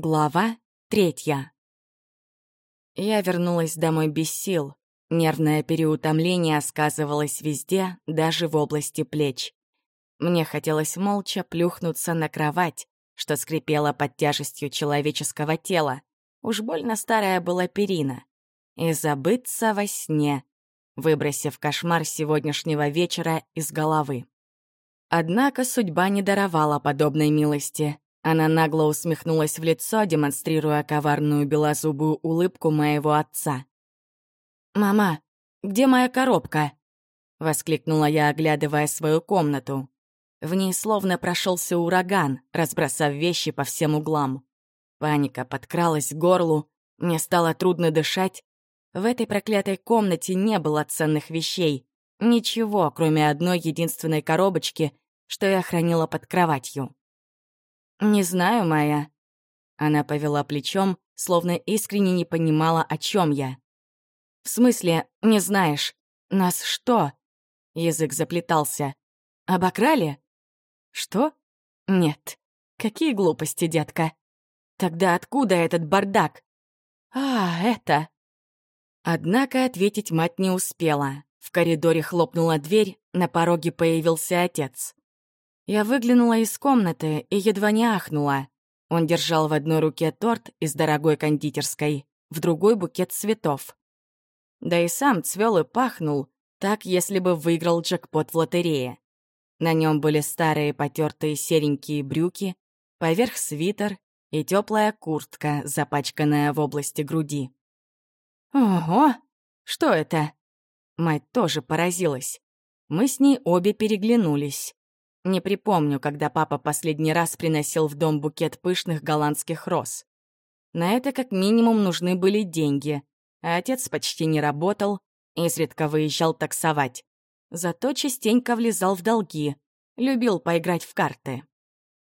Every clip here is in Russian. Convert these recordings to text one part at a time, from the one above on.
Глава третья. Я вернулась домой без сил. Нервное переутомление сказывалось везде, даже в области плеч. Мне хотелось молча плюхнуться на кровать, что скрипела под тяжестью человеческого тела. Уж больно старая была перина. И забыться во сне, выбросив кошмар сегодняшнего вечера из головы. Однако судьба не даровала подобной милости. Она нагло усмехнулась в лицо, демонстрируя коварную белозубую улыбку моего отца. «Мама, где моя коробка?» — воскликнула я, оглядывая свою комнату. В ней словно прошелся ураган, разбросав вещи по всем углам. Паника подкралась к горлу, мне стало трудно дышать. В этой проклятой комнате не было ценных вещей. Ничего, кроме одной единственной коробочки, что я хранила под кроватью. «Не знаю, Майя». Она повела плечом, словно искренне не понимала, о чем я. «В смысле, не знаешь? Нас что?» Язык заплетался. «Обокрали?» «Что? Нет. Какие глупости, детка. Тогда откуда этот бардак?» «А, это...» Однако ответить мать не успела. В коридоре хлопнула дверь, на пороге появился отец. Я выглянула из комнаты и едва не ахнула. Он держал в одной руке торт из дорогой кондитерской, в другой — букет цветов. Да и сам цвел и пахнул, так, если бы выиграл джекпот в лотерее. На нем были старые потертые серенькие брюки, поверх свитер и теплая куртка, запачканная в области груди. «Ого! Что это?» Мать тоже поразилась. Мы с ней обе переглянулись. Не припомню, когда папа последний раз приносил в дом букет пышных голландских роз. На это как минимум нужны были деньги, а отец почти не работал, изредка выезжал таксовать. Зато частенько влезал в долги, любил поиграть в карты.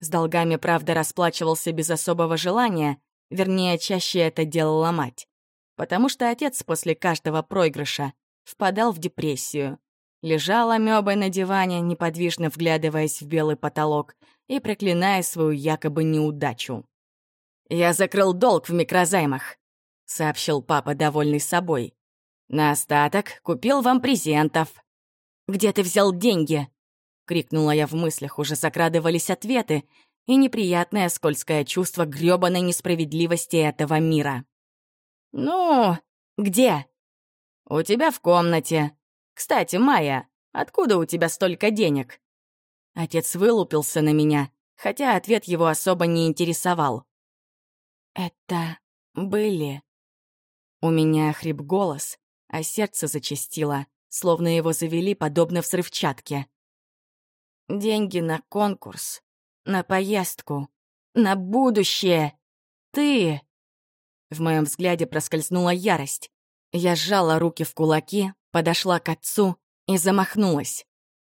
С долгами, правда, расплачивался без особого желания, вернее, чаще это делала мать. Потому что отец после каждого проигрыша впадал в депрессию, лежал амебой на диване, неподвижно вглядываясь в белый потолок и проклиная свою якобы неудачу. «Я закрыл долг в микрозаймах», — сообщил папа, довольный собой. «На остаток купил вам презентов». «Где ты взял деньги?» — крикнула я в мыслях, уже закрадывались ответы, и неприятное скользкое чувство грёбаной несправедливости этого мира. «Ну, где?» «У тебя в комнате», «Кстати, Майя, откуда у тебя столько денег?» Отец вылупился на меня, хотя ответ его особо не интересовал. «Это были...» У меня хрип голос, а сердце зачастило, словно его завели подобно взрывчатке. «Деньги на конкурс, на поездку, на будущее. Ты...» В моем взгляде проскользнула ярость. Я сжала руки в кулаки, подошла к отцу и замахнулась.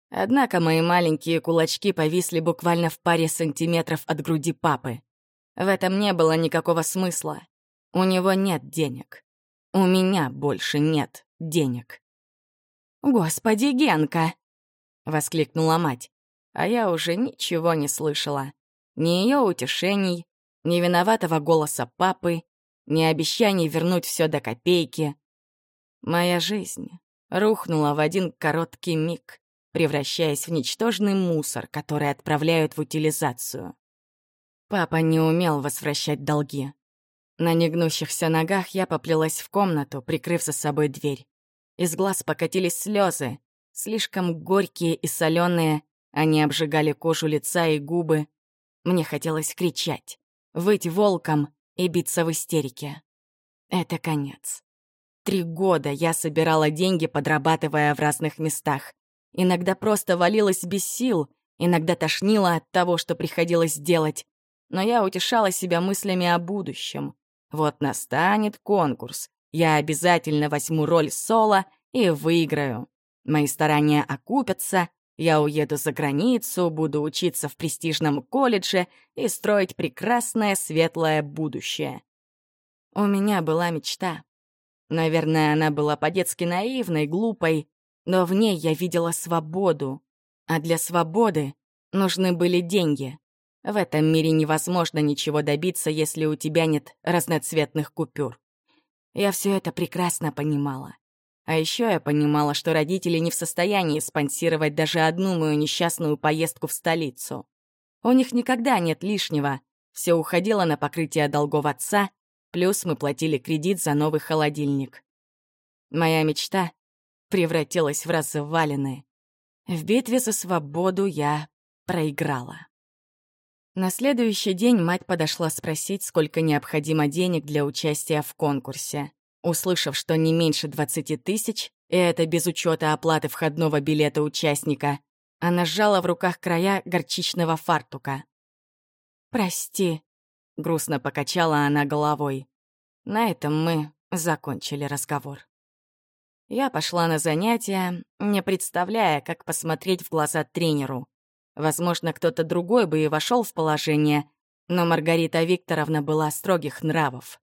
Однако мои маленькие кулачки повисли буквально в паре сантиметров от груди папы. В этом не было никакого смысла. У него нет денег. У меня больше нет денег. «Господи, Генка!» — воскликнула мать. А я уже ничего не слышала. Ни ее утешений, ни виноватого голоса папы, ни обещаний вернуть все до копейки. Моя жизнь рухнула в один короткий миг, превращаясь в ничтожный мусор, который отправляют в утилизацию. Папа не умел возвращать долги. На негнущихся ногах я поплелась в комнату, прикрыв за собой дверь. Из глаз покатились слезы, слишком горькие и соленые, они обжигали кожу лица и губы. Мне хотелось кричать, выть волком и биться в истерике. Это конец. Три года я собирала деньги, подрабатывая в разных местах. Иногда просто валилась без сил, иногда тошнила от того, что приходилось делать. Но я утешала себя мыслями о будущем. Вот настанет конкурс. Я обязательно возьму роль соло и выиграю. Мои старания окупятся, я уеду за границу, буду учиться в престижном колледже и строить прекрасное светлое будущее. У меня была мечта Наверное, она была по-детски наивной, глупой, но в ней я видела свободу. А для свободы нужны были деньги. В этом мире невозможно ничего добиться, если у тебя нет разноцветных купюр. Я все это прекрасно понимала. А еще я понимала, что родители не в состоянии спонсировать даже одну мою несчастную поездку в столицу. У них никогда нет лишнего. Все уходило на покрытие долгов отца, плюс мы платили кредит за новый холодильник. Моя мечта превратилась в развалины. В битве за свободу я проиграла. На следующий день мать подошла спросить, сколько необходимо денег для участия в конкурсе. Услышав, что не меньше 20 тысяч, и это без учета оплаты входного билета участника, она сжала в руках края горчичного фартука. «Прости», — грустно покачала она головой. На этом мы закончили разговор. Я пошла на занятия, не представляя, как посмотреть в глаза тренеру. Возможно, кто-то другой бы и вошел в положение, но Маргарита Викторовна была строгих нравов.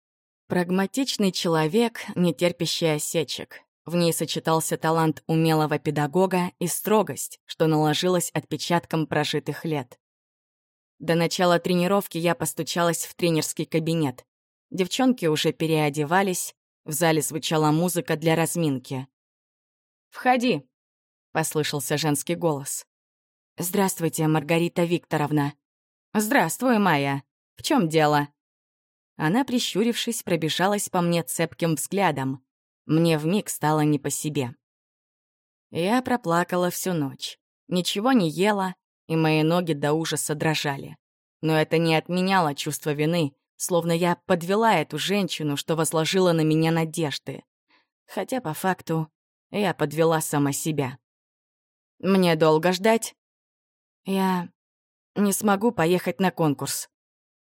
Прагматичный человек, не терпящий осечек. В ней сочетался талант умелого педагога и строгость, что наложилось отпечатком прожитых лет. До начала тренировки я постучалась в тренерский кабинет. Девчонки уже переодевались, в зале звучала музыка для разминки. «Входи», — послышался женский голос. «Здравствуйте, Маргарита Викторовна». «Здравствуй, Майя. В чем дело?» Она, прищурившись, пробежалась по мне цепким взглядом. Мне вмиг стало не по себе. Я проплакала всю ночь. Ничего не ела, и мои ноги до ужаса дрожали. Но это не отменяло чувство вины, словно я подвела эту женщину, что возложила на меня надежды. Хотя по факту я подвела сама себя. Мне долго ждать? Я не смогу поехать на конкурс.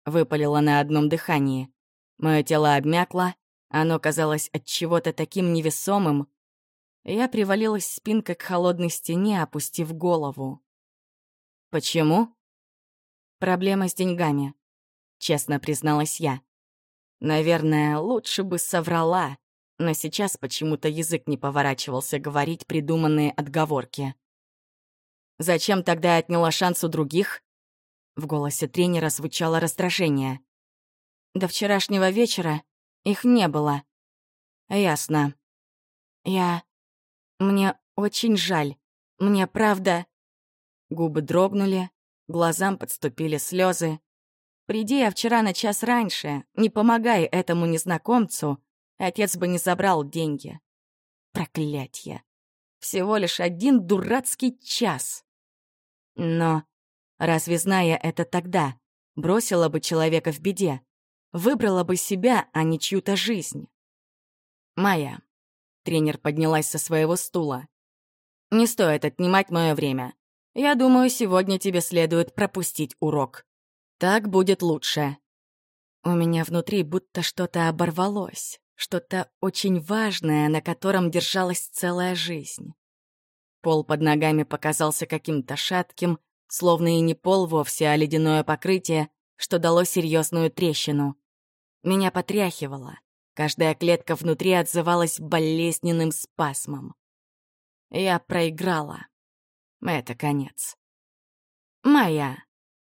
Выпалила на одном дыхании. Мое тело обмякло, оно казалось от чего-то таким невесомым. Я привалилась спинкой к холодной стене, опустив голову. Почему? Проблема с деньгами. — честно призналась я. Наверное, лучше бы соврала, но сейчас почему-то язык не поворачивался говорить придуманные отговорки. «Зачем тогда отняла шанс у других?» В голосе тренера звучало раздражение. «До вчерашнего вечера их не было». «Ясно. Я... Мне очень жаль. Мне правда...» Губы дрогнули, глазам подступили слезы. Приди я вчера на час раньше, не помогай этому незнакомцу, отец бы не забрал деньги. Проклятье. Всего лишь один дурацкий час. Но разве зная это тогда, бросила бы человека в беде, выбрала бы себя, а не чью-то жизнь? Майя. Тренер поднялась со своего стула. Не стоит отнимать мое время. Я думаю, сегодня тебе следует пропустить урок. Так будет лучше. У меня внутри будто что-то оборвалось, что-то очень важное, на котором держалась целая жизнь. Пол под ногами показался каким-то шатким, словно и не пол вовсе, а ледяное покрытие, что дало серьезную трещину. Меня потряхивало. Каждая клетка внутри отзывалась болезненным спасмом. Я проиграла. Это конец. «Моя»,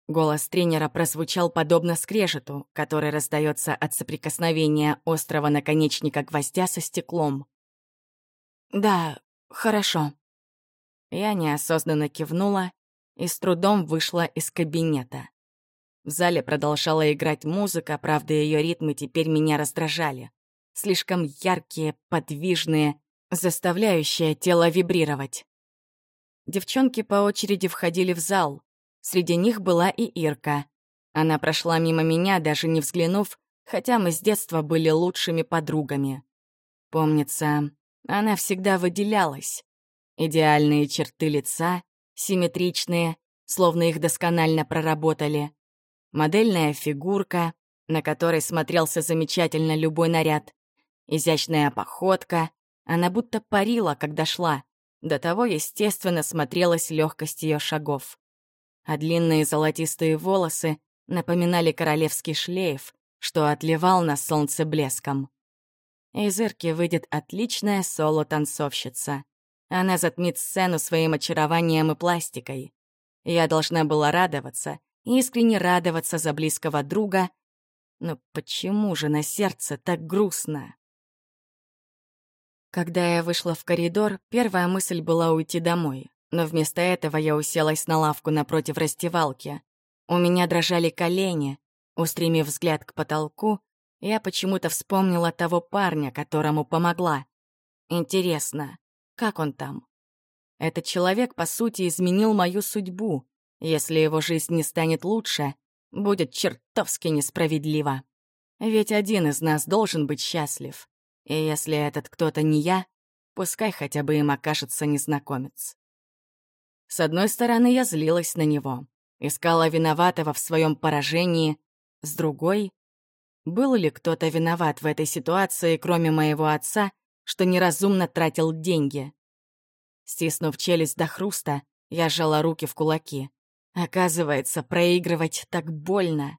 Голос тренера прозвучал подобно скрежету, который раздается от соприкосновения острого наконечника гвоздя со стеклом. «Да, хорошо». Я неосознанно кивнула и с трудом вышла из кабинета. В зале продолжала играть музыка, правда, ее ритмы теперь меня раздражали. Слишком яркие, подвижные, заставляющие тело вибрировать. Девчонки по очереди входили в зал, Среди них была и Ирка. Она прошла мимо меня, даже не взглянув, хотя мы с детства были лучшими подругами. Помнится, она всегда выделялась. Идеальные черты лица, симметричные, словно их досконально проработали. Модельная фигурка, на которой смотрелся замечательно любой наряд. Изящная походка. Она будто парила, когда шла. До того, естественно, смотрелась легкость ее шагов а длинные золотистые волосы напоминали королевский шлейф, что отливал на солнце блеском. Из Ирки выйдет отличная соло-танцовщица. Она затмит сцену своим очарованием и пластикой. Я должна была радоваться, искренне радоваться за близкого друга. Но почему же на сердце так грустно? Когда я вышла в коридор, первая мысль была уйти домой, но вместо этого я уселась на лавку напротив растевалки. У меня дрожали колени, устремив взгляд к потолку, я почему-то вспомнила того парня, которому помогла. Интересно, как он там? Этот человек, по сути, изменил мою судьбу. Если его жизнь не станет лучше, будет чертовски несправедливо. Ведь один из нас должен быть счастлив. И если этот кто-то не я, пускай хотя бы им окажется незнакомец. С одной стороны, я злилась на него, искала виноватого в своем поражении, с другой — был ли кто-то виноват в этой ситуации, кроме моего отца, что неразумно тратил деньги? Стиснув челюсть до хруста, я сжала руки в кулаки. Оказывается, проигрывать так больно.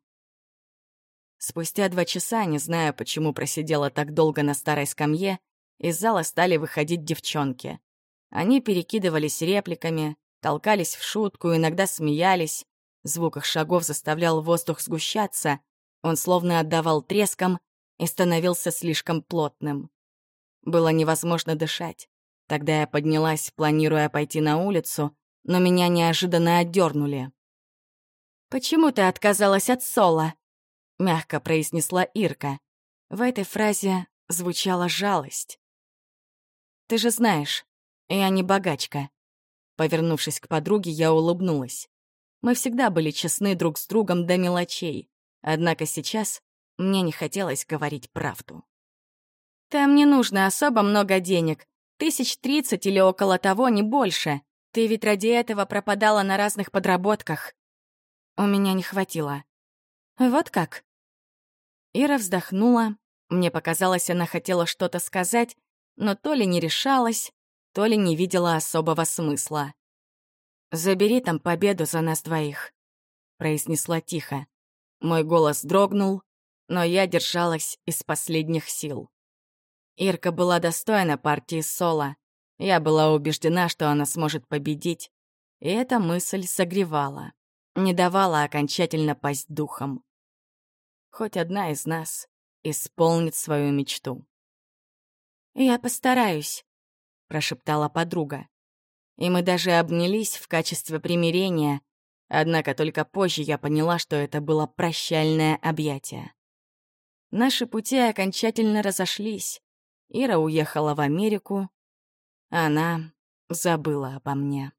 Спустя два часа, не зная, почему просидела так долго на старой скамье, из зала стали выходить девчонки. Они перекидывались репликами, толкались в шутку, иногда смеялись. Звук их шагов заставлял воздух сгущаться, он словно отдавал треском и становился слишком плотным. Было невозможно дышать. Тогда я поднялась, планируя пойти на улицу, но меня неожиданно отдернули. «Почему ты отказалась от Соло?» — мягко произнесла Ирка. В этой фразе звучала жалость. «Ты же знаешь, я не богачка». Повернувшись к подруге, я улыбнулась. Мы всегда были честны друг с другом до мелочей, однако сейчас мне не хотелось говорить правду. «Там не нужно особо много денег, тысяч тридцать или около того, не больше. Ты ведь ради этого пропадала на разных подработках». У меня не хватило. «Вот как?» Ира вздохнула. Мне показалось, она хотела что-то сказать, но то ли не решалась, то ли не видела особого смысла. «Забери там победу за нас двоих», — произнесла тихо. Мой голос дрогнул, но я держалась из последних сил. Ирка была достойна партии Соло. Я была убеждена, что она сможет победить, и эта мысль согревала, не давала окончательно пасть духом хоть одна из нас исполнит свою мечту. «Я постараюсь», — прошептала подруга. И мы даже обнялись в качестве примирения, однако только позже я поняла, что это было прощальное объятие. Наши пути окончательно разошлись. Ира уехала в Америку. Она забыла обо мне.